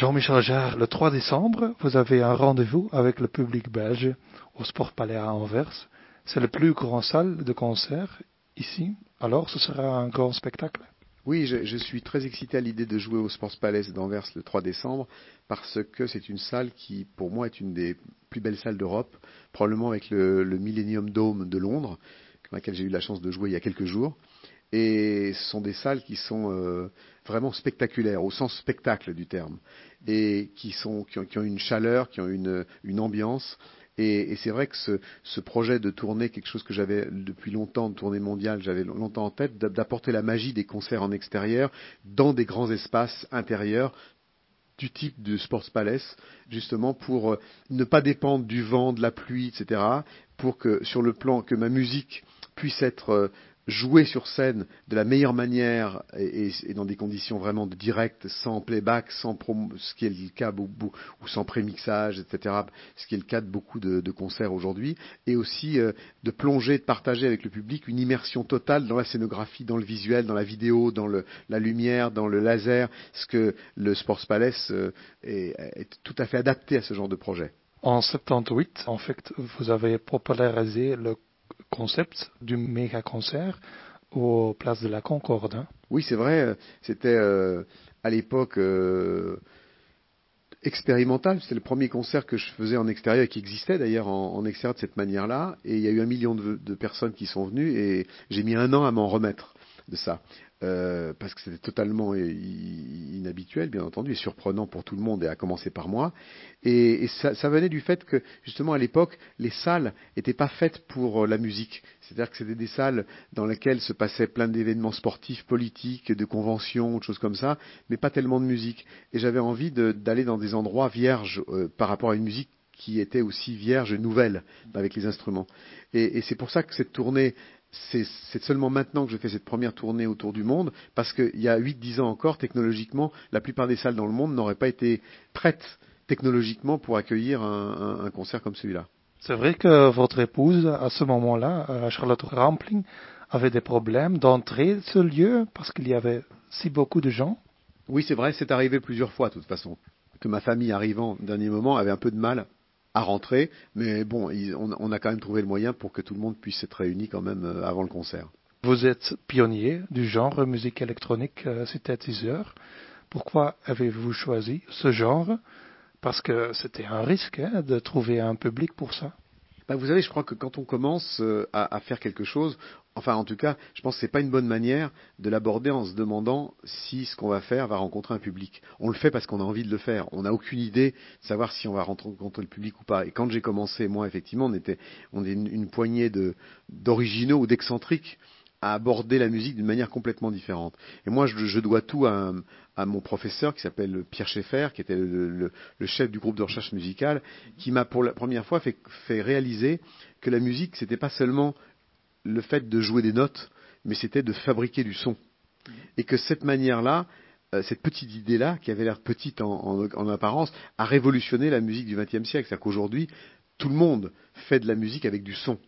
Jean-Michel Jarre, le 3 décembre, vous avez un rendez-vous avec le public belge au Sport Palais à Anvers. C'est le plus grand salle de concert ici. Alors, ce sera un grand spectacle? Oui, je, suis très excité à l'idée de jouer au Sports Palace d'Anvers le 3 décembre parce que c'est une salle qui, pour moi, est une des plus belles salles d'Europe, probablement avec le, le, Millennium Dome de Londres, dans laquelle j'ai eu la chance de jouer il y a quelques jours. Et ce sont des salles qui sont euh, vraiment spectaculaires, au sens spectacle du terme, et qui, sont, qui, ont, une chaleur, qui ont une, une ambiance. Et, c'est vrai que ce, ce, projet de tournée, quelque chose que j'avais depuis longtemps, de tournée mondiale, j'avais longtemps en tête, d'apporter la magie des concerts en extérieur dans des grands espaces intérieurs du type de Sports Palace, justement pour ne pas dépendre du vent, de la pluie, etc., pour que sur le plan que ma musique puisse être jouer sur scène de la meilleure manière et, dans des conditions vraiment de direct, sans playback, sans ce qui est le cas beaucoup, ou sans prémixage, etc., ce qui est le cas de beaucoup de, de concerts aujourd'hui, et aussi euh, de plonger, de partager avec le public une immersion totale dans la scénographie, dans le visuel, dans la vidéo, dans le, la lumière, dans le laser, ce que le Sports Palace euh, est, est tout à fait adapté à ce genre de projet. En 78, en fait, vous avez popularisé le concept du méga concert aux places de la Concorde. Hein. Oui, c'est vrai. C'était euh, à l'époque euh, expérimental. C'était le premier concert que je faisais en extérieur et qui existait d'ailleurs en, extérieur de cette manière-là. Et il y a eu un million de personnes qui sont venues et j'ai mis un an à m'en remettre de ça. Euh, parce que c'était totalement inhabituel, bien entendu, et surprenant pour tout le monde, et à commencer par moi. Et, ça, venait du fait que, justement, à l'époque, les salles n'étaient pas faites pour euh, la musique. C'est-à-dire que c'était des salles dans lesquelles se passaient plein d'événements sportifs, politiques, de conventions, de choses comme ça, mais pas tellement de musique. Et j'avais envie d'aller dans des endroits vierges euh, par rapport à une musique qui était aussi vierge et nouvelle avec les instruments. Et, et c'est pour ça que cette tournée c'est seulement maintenant que je fais cette première tournée autour du monde, parce qu'il y a 8-10 ans encore, technologiquement, la plupart des salles dans le monde n'auraient pas été prêtes technologiquement pour accueillir un, un, un concert comme celui-là. C'est vrai que votre épouse, à ce moment-là, Charlotte Rampling, avait des problèmes d'entrée de ce lieu parce qu'il y avait si beaucoup de gens Oui, c'est vrai, c'est arrivé plusieurs fois, de toute façon, que ma famille arrivant au dernier moment avait un peu de mal à rentrer, mais bon, on, a quand même trouvé le moyen pour que tout le monde puisse être réuni quand même euh, avant le concert. Vous êtes pionnier du genre musique électronique euh, synthétiseur. Pourquoi avez-vous choisi ce genre? Parce que c'était un risque hein, de trouver un public pour ça. Ben, vous savez, je crois que quand on commence euh, à, faire quelque chose, enfin en tout cas, je pense que c'est pas une bonne manière de l'aborder en se demandant si ce qu'on va faire va rencontrer un public. On le fait parce qu'on a envie de le faire. On n'a aucune idée de savoir si on va rencontrer le public ou pas. Et quand j'ai commencé, moi, effectivement, on était, une, poignée d'originaux ou d'excentriques à aborder la musique d'une manière complètement différente. Et moi, je, dois tout à, mon professeur qui s'appelle Pierre Schaeffer, qui était le, chef du groupe de recherche musicale, qui m'a pour la première fois fait, réaliser que la musique, c'était pas seulement le fait de jouer des notes, mais c'était de fabriquer du son. Et que cette manière-là, euh, cette petite idée-là, qui avait l'air petite en, apparence, a révolutionné la musique du XXe siècle. C'est-à-dire qu'aujourd'hui, tout le monde fait de la musique avec du son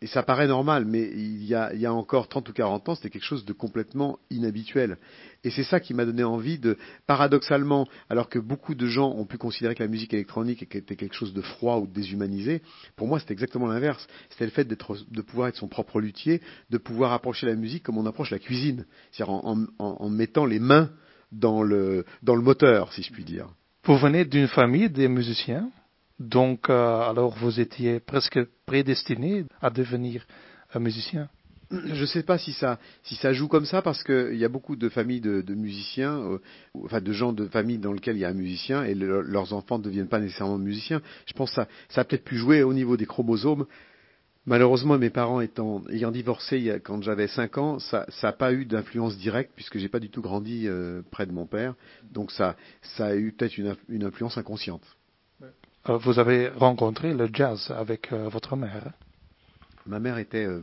et ça paraît normal, mais il y a, encore 30 ou 40 ans, c'était quelque chose de complètement inhabituel. Et c'est ça qui m'a donné envie de, paradoxalement, alors que beaucoup de gens ont pu considérer que la musique électronique était quelque chose de froid ou de déshumanisé, pour moi c'était exactement l'inverse. C'était le fait de pouvoir être son propre luthier, de pouvoir approcher la musique comme on approche la cuisine, c'est-à-dire en mettant les mains dans le, dans le moteur, si je puis dire. Vous venez d'une famille des musiciens? Donc, euh, alors vous étiez presque prédestiné à devenir un musicien je ne sais pas si ça, si ça joue comme ça parce qu'il y a beaucoup de familles de, musiciens, euh, enfin de gens de familles dans lesquelles il y a un musicien et le, leurs enfants ne deviennent pas nécessairement musiciens. Je pense que ça, ça a peut-être pu jouer au niveau des chromosomes. Malheureusement, mes parents étant, ayant divorcé quand j'avais 5 ans, ça n'a pas eu d'influence directe puisque j'ai pas du tout grandi euh, près de mon père. Donc ça, ça a eu peut-être une influence inconsciente. Euh, vous avez rencontré le jazz avec euh, votre mère. Ma mère était euh,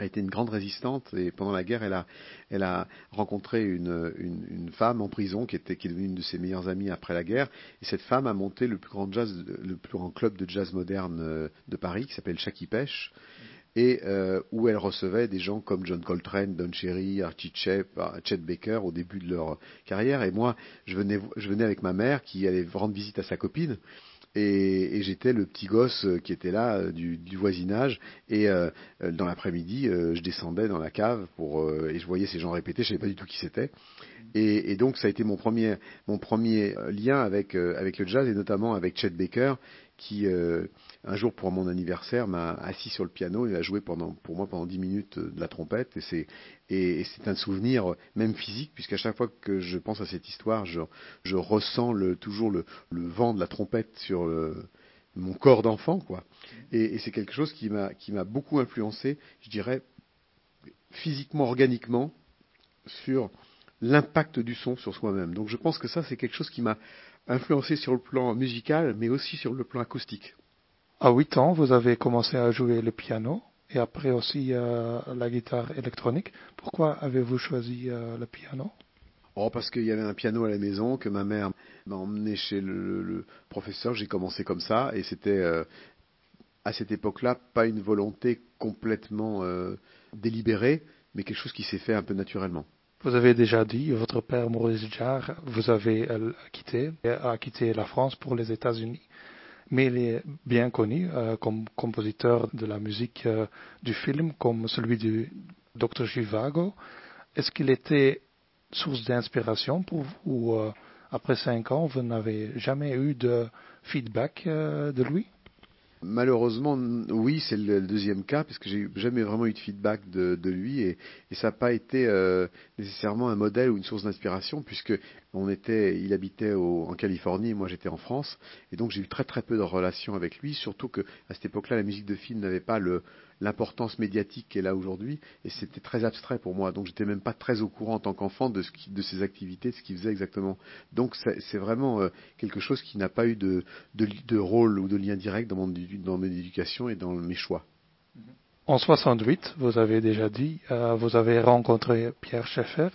a été une grande résistante et pendant la guerre, elle a, elle a rencontré une, une, une, femme en prison qui était qui est devenue une de ses meilleures amies après la guerre. Et cette femme a monté le plus grand jazz, le plus grand club de jazz moderne de Paris qui s'appelle Chaki Pêche. Et euh, où elle recevait des gens comme John Coltrane, Don Cherry, Archie Chet, Chet Baker au début de leur carrière. Et moi, je venais, je venais avec ma mère qui allait rendre visite à sa copine. Et, et j'étais le petit gosse qui était là euh, du, du voisinage. Et euh, dans l'après-midi, euh, je descendais dans la cave pour et je voyais ces gens répéter. Je savais pas du tout qui c'était. Et, et, donc ça a été mon premier mon premier lien avec avec le jazz et notamment avec Chet Baker qui un jour pour mon anniversaire m'a assis sur le piano et a joué pendant, pour moi pendant dix minutes euh, de la trompette. Et c'est et, c'est un souvenir même physique puisqu'à chaque fois que je pense à cette histoire je, ressens toujours le, vent de la trompette sur mon corps d'enfant quoi. Et, et c'est quelque chose qui m'a qui m'a beaucoup influencé je dirais physiquement organiquement sur l'impact du son sur soi-même. Donc je pense que ça c'est quelque chose qui m'a influencé sur le plan musical mais aussi sur le plan acoustique à 8 ans, vous avez commencé à jouer le piano et après aussi euh, la guitare électronique. Pourquoi avez-vous choisi euh, le piano? Oh, parce qu'il y avait un piano à la maison que ma mère m'a emmené chez le, le professeur. J'ai commencé comme ça et c'était euh, à cette époque-là pas une volonté complètement euh, délibérée, mais quelque chose qui s'est fait un peu naturellement. Vous avez déjà dit, votre père Maurice Jarre, vous avez euh, quitté, a quitté la France pour les États-Unis mais il est bien connu euh, comme compositeur de la musique euh, du film, comme celui du Dr. Givago. Est-ce qu'il était source d'inspiration pour vous ou après cinq ans, vous n'avez jamais eu de feedback de lui? Malheureusement, oui, c'est le deuxième cas, parce que j'ai jamais vraiment eu de feedback de, de lui, et, et ça n'a pas été euh, nécessairement un modèle ou une source d'inspiration, puisque on était, il habitait en Californie, moi j'étais en France, et donc j'ai eu très très peu de relations avec lui, surtout que à cette époque-là, la musique de film n'avait pas l'importance médiatique qu'elle a aujourd'hui, et c'était très abstrait pour moi, donc j'étais même pas très au courant en tant qu'enfant de, ses activités, de ce qu'il faisait exactement. Donc c'est vraiment euh, quelque chose qui n'a pas eu de, rôle ou de lien direct dans mon, dans mon éducation et dans mes choix. En 68, vous avez déjà dit, euh, vous avez rencontré Pierre Schaeffer,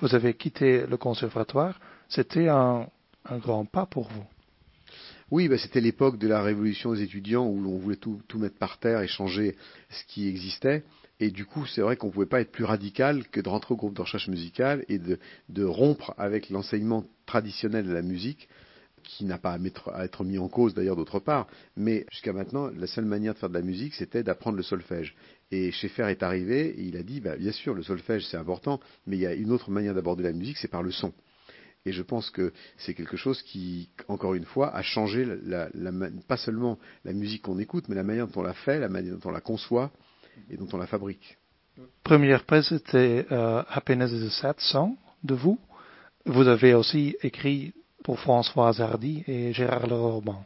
vous avez quitté le conservatoire, c'était un, grand pas pour vous. Oui, bah, c'était l'époque de la révolution des étudiants où on voulait tout, mettre par terre et changer ce qui existait. Et du coup, c'est vrai qu'on ne pouvait pas être plus radical que de rentrer au groupe de recherche musicale et de rompre avec l'enseignement traditionnel de la musique, qui n'a pas à, à, être mis en cause d'ailleurs d'autre part. Mais jusqu'à maintenant, la seule manière de faire de la musique, c'était d'apprendre le solfège. Et Schaeffer est arrivé et il a dit, bah, bien sûr, le solfège c'est important, mais il y a une autre manière d'aborder la musique, c'est par le son. Et je pense que c'est quelque chose qui, encore une fois, a changé la, pas seulement la musique qu'on écoute, mais la manière dont on la fait, la manière dont on la conçoit et dont on la fabrique. Première presse était euh, Sad Song de vous. Vous avez aussi écrit François Hardy et Gérard Leroman.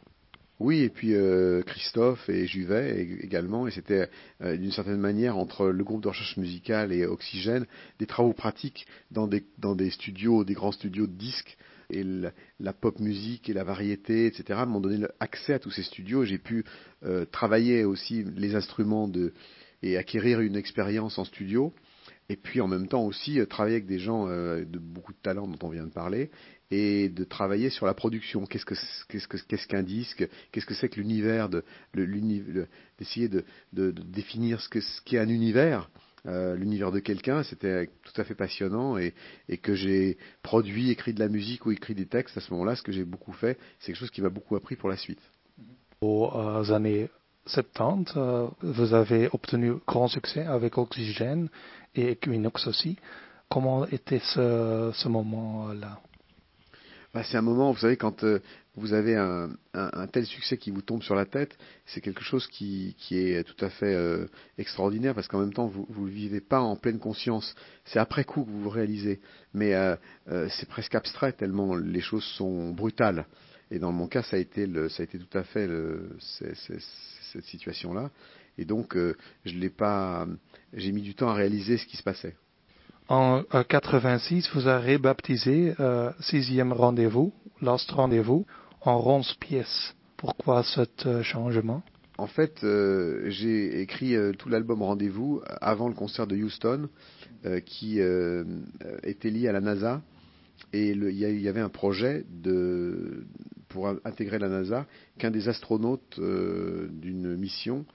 Oui, et puis euh, Christophe et Juvet également, et c'était euh, d'une certaine manière entre le groupe de recherche musicale et Oxygène des travaux pratiques dans des, studios, des grands studios de disques, et la, pop musique et la variété, etc. m'ont donné accès à tous ces studios. J'ai pu euh, travailler aussi les instruments et acquérir une expérience en studio. Et puis en même temps aussi euh, travailler avec des gens euh, de beaucoup de talent dont on vient de parler et de travailler sur la production. Qu'est-ce que qu'est-ce que qu'est-ce qu'un disque? Qu'est-ce que c'est que l'univers de d'essayer de, définir ce ce qu'est un univers. Euh, l'univers de quelqu'un, c'était tout à fait passionnant et, et que j'ai produit, écrit de la musique ou écrit des textes à ce moment-là, ce que j'ai beaucoup fait, c'est quelque chose qui m'a beaucoup appris pour la suite. Aux années 70, euh, vous avez obtenu grand succès avec Oxygène et Equinox aussi. Comment était ce, ce moment-là? Bah, c'est un moment, vous savez, quand euh, vous avez un, un, tel succès qui vous tombe sur la tête, c'est quelque chose qui, qui est tout à fait euh, extraordinaire parce qu'en même temps, vous ne le vivez pas en pleine conscience. C'est après coup que vous vous réalisez. Mais c'est presque abstrait tellement les choses sont brutales. Et dans mon cas, ça a été, le, ça a été tout à fait le, cette situation-là. Et donc, euh, je l'ai pas, j'ai mis du temps à réaliser ce qui se passait. En 86, vous avez rebaptisé euh, Sixième Rendez-vous, Last Rendez-vous, en ronze pièces. Pourquoi euh, changement? En fait, euh, j'ai écrit euh, tout l'album Rendez-vous avant le concert de Houston, euh, qui euh, était lié à la NASA. Et y il y avait un projet de, pour intégrer la NASA qu'un des astronautes d'une mission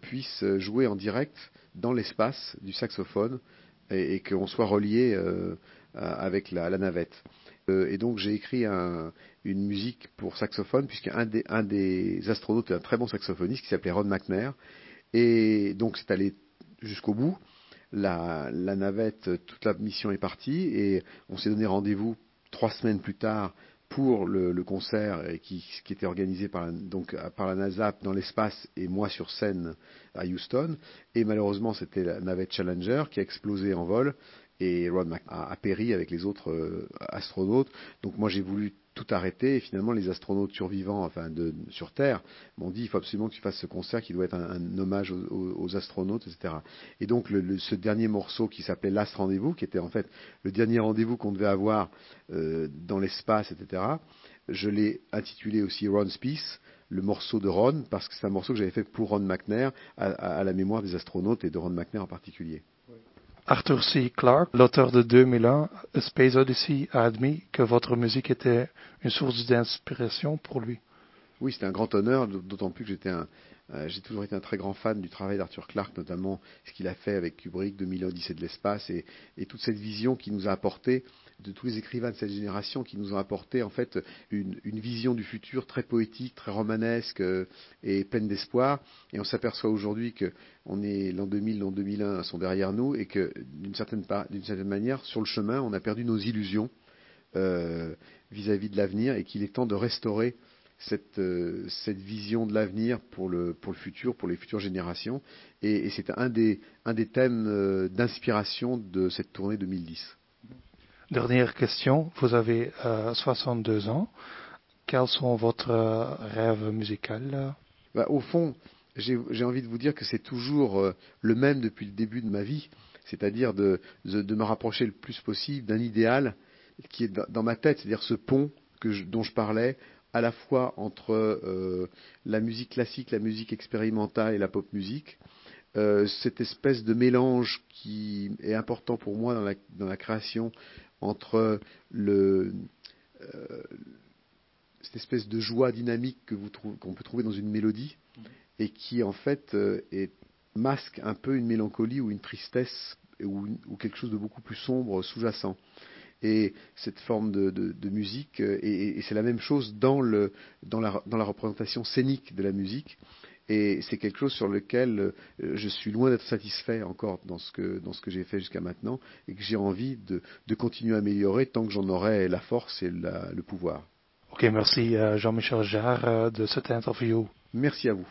puisse jouer en direct dans l'espace du saxophone et, qu'on soit relié avec la, navette. et donc j'ai écrit une musique pour saxophone, puisqu'un des, astronautes est un très bon saxophoniste qui s'appelait Ron McNair. Et donc c'est allé jusqu'au bout. La, navette, toute la mission est partie et on s'est donné rendez-vous trois semaines plus tard pour le, concert qui, qui, était organisé par la, donc, par la NASA dans l'espace et moi sur scène à Houston. Et malheureusement, c'était la navette Challenger qui a explosé en vol et Ron a, péri avec les autres euh, astronautes. Donc moi j'ai voulu tout arrêté et finalement les astronautes survivants, enfin sur Terre, m'ont dit il faut absolument que tu fasses ce concert qui doit être un, hommage aux, astronautes, etc. Et donc ce dernier morceau qui s'appelait Last Rendez-vous, qui était en fait le dernier rendez-vous qu'on devait avoir euh, dans l'espace, etc. Je l'ai intitulé aussi Ron's Peace, le morceau de Ron, parce que c'est un morceau que j'avais fait pour Ron McNair, à, à, la mémoire des astronautes et de Ron McNair en particulier. Arthur C. Clarke, l'auteur de 2001, A Space Odyssey, a admis que votre musique était une source d'inspiration pour lui. Oui, c'était un grand honneur, d'autant plus que j'étais un, euh, j'ai toujours été un très grand fan du travail d'Arthur Clarke, notamment ce qu'il a fait avec Kubrick, 2000 Odyssée de l'espace, et, toute cette vision qu'il nous a apporté de tous les écrivains de cette génération qui nous ont apporté en fait une, vision du futur très poétique, très romanesque euh, et pleine d'espoir. Et on s'aperçoit aujourd'hui que on est l'an 2000, l'an 2001 sont derrière nous et que d'une certaine, certaine manière, sur le chemin, on a perdu nos illusions euh, vis-à-vis -vis de l'avenir et qu'il est temps de restaurer cette, euh, vision de l'avenir pour le, futur, pour les futures générations. Et, c'est un des, thèmes d'inspiration de cette tournée 2010. Dernière question, vous avez euh, 62 ans. Quels sont votre euh, rêves musicaux bah, Au fond, j'ai envie de vous dire que c'est toujours euh, le même depuis le début de ma vie, c'est-à-dire de, me rapprocher le plus possible d'un idéal qui est dans ma tête, c'est-à-dire ce pont dont je parlais à la fois entre euh, la musique classique, la musique expérimentale et la pop musique. Euh, cette espèce de mélange qui est important pour moi dans la, dans la création entre le, euh, cette espèce de joie dynamique que vous qu'on peut trouver dans une mélodie et qui en fait euh, est, masque un peu une mélancolie ou une tristesse ou, ou quelque chose de beaucoup plus sombre sous-jacent et cette forme de, de, de musique, euh, et, et c'est la même chose dans, le, dans, la, dans la représentation scénique de la musique. Et c'est quelque chose sur lequel euh, je suis loin d'être satisfait encore dans ce que, dans ce que j'ai fait jusqu'à maintenant et que j'ai envie de, de continuer à améliorer tant que j'en aurai la force et la, le pouvoir. Ok, merci euh, Jean-Michel Jarre de cette interview. Merci à vous.